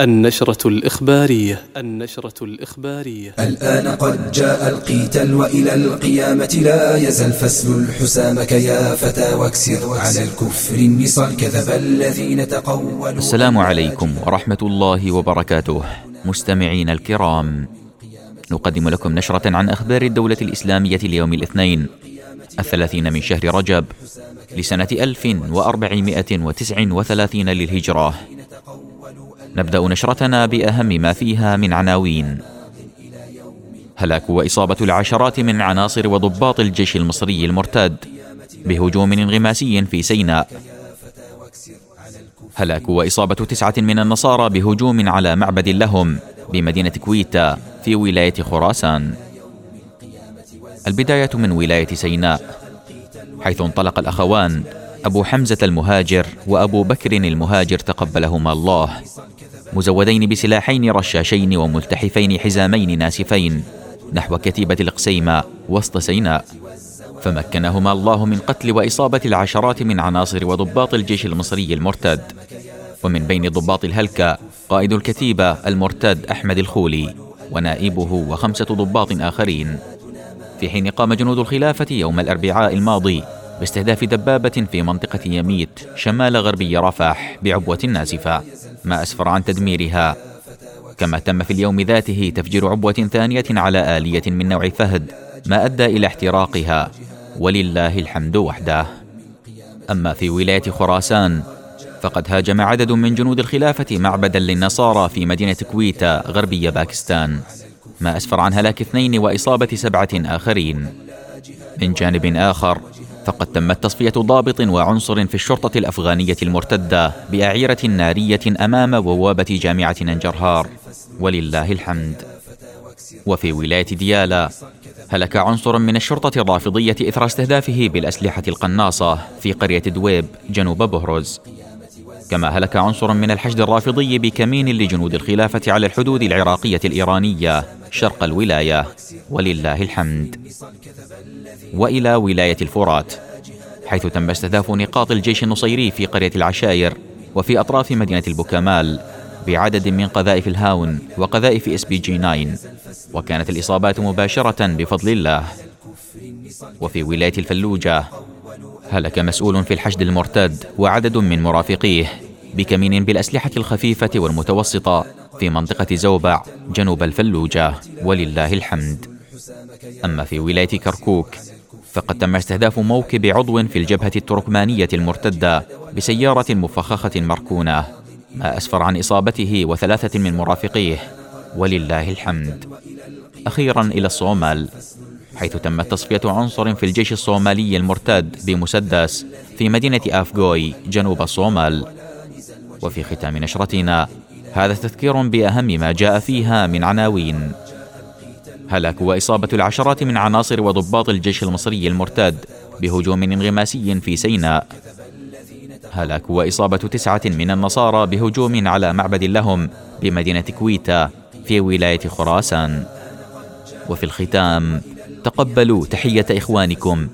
النشرة الإخبارية النشرة الإخبارية. الآن قد جاء القيتل وإلى القيامة لا يزل فسل الحسامك يا فتى واكسر على الكفر النصال كذب الذين تقولوا السلام عليكم ورحمة الله وبركاته. مستمعين الكرام نقدم لكم نشرة عن أخبار الدولة الإسلامية ليوم الاثنين الثلاثين من شهر رجب لسنة 1439 للهجرة. نبدأ نشرتنا بأهم ما فيها من عناوين. هلاك وإصابة العشرات من عناصر وضباط الجيش المصري المرتد بهجوم انغماسي في سيناء. هلاك وإصابة تسعة من النصارى بهجوم على معبد لهم بمدينة كويتا في ولاية خراسان. البداية من ولاية سيناء حيث انطلق الأخوان أبو حمزة المهاجر وأبو بكر المهاجر تقبلهما الله. مزودين بسلاحين رشاشين وملتحفين حزامين ناسفين نحو كتيبة القسيمة وسط سيناء. فمكنهما الله من قتل وإصابة العشرات من عناصر وضباط الجيش المصري المرتد. ومن بين ضباط الهلكة قائد الكتيبة المرتد أحمد الخولي ونائبه وخمسة ضباط آخرين. في حين قام جنود الخلافة يوم الأربعاء الماضي باستهداف دبابة في منطقة يميت شمال غربي رفح بعبوة ناسفة ما أسفر عن تدميرها. كما تم في اليوم ذاته تفجير عبوة ثانية على آلية من نوع فهد ما أدى إلى احتراقها. ولله الحمد وحده. أما في ولاية خراسان فقد هاجم عدد من جنود الخلافة معبدا للنصارى في مدينة كويتا غربي باكستان. ما أسفر عن هلاك اثنين وإصابة سبعة آخرين. من جانب آخر فقد تمت تصفية ضابط وعنصر في الشرطة الأفغانية المرتدة بأعيرة نارية أمام بوابة جامعة ننجرهار. ولله الحمد. وفي ولاية ديالا هلك عنصر من الشرطة الرافضية إثر استهدافه بالأسلحة القناصة في قرية دويب جنوب بهرز كما هلك عنصر من الحشد الرافضي بكمين لجنود الخلافة على الحدود العراقية الإيرانية شرق الولاية. ولله الحمد. وإلى ولاية الفرات حيث تم استهداف نقاط الجيش النصيري في قرية العشاير وفي أطراف مدينة البوكمال بعدد من قذائف الهاون وقذائف SPG 9 وكانت الإصابات مباشرة بفضل الله. وفي ولاية الفلوجة هلك مسؤول في الحشد المرتد وعدد من مرافقيه بكمين بالأسلحة الخفيفة والمتوسطة في منطقة زوبع جنوب الفلوجة ولله الحمد. أما في ولاية كركوك فقد تم استهداف موكب عضو في الجبهة التركمانية المرتدة بسيارة مفخخة مركونة ما أسفر عن إصابته وثلاثة من مرافقيه ولله الحمد. أخيرا إلى الصومال. حيث تمت تصفية عنصر في الجيش الصومالي المرتد بمسدس في مدينة آفغوي جنوب الصومال. وفي ختام نشرتنا هذا تذكير بأهم ما جاء فيها من عناوين. هلاك وإصابة العشرات من عناصر وضباط الجيش المصري المرتد بهجوم انغماسي في سيناء. هلاك وإصابة تسعة من النصارى بهجوم على معبد لهم بمدينة كويتا في ولاية خراسان. وفي الختام تقبلوا تحية إخوانكم.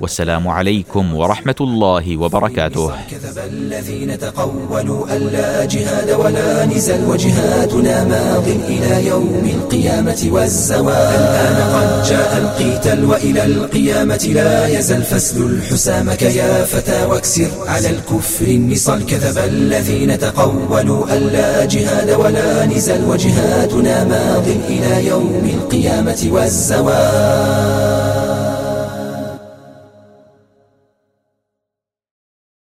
والسلام عليكم ورحمة الله وبركاته. كذب الذين تقولوا ألا جهاد ولا نزل وجهادنا ماض إلى يوم القيامة والزوال. الآن قد جاء القيتل وإلى القيامة لا يزل فسل الحسامك يا فتى واكسر على الكفر النصال. كذب الذين تقولوا ألا جهاد ولا نزل وجهادنا ماض إلى يوم القيامة والزوال.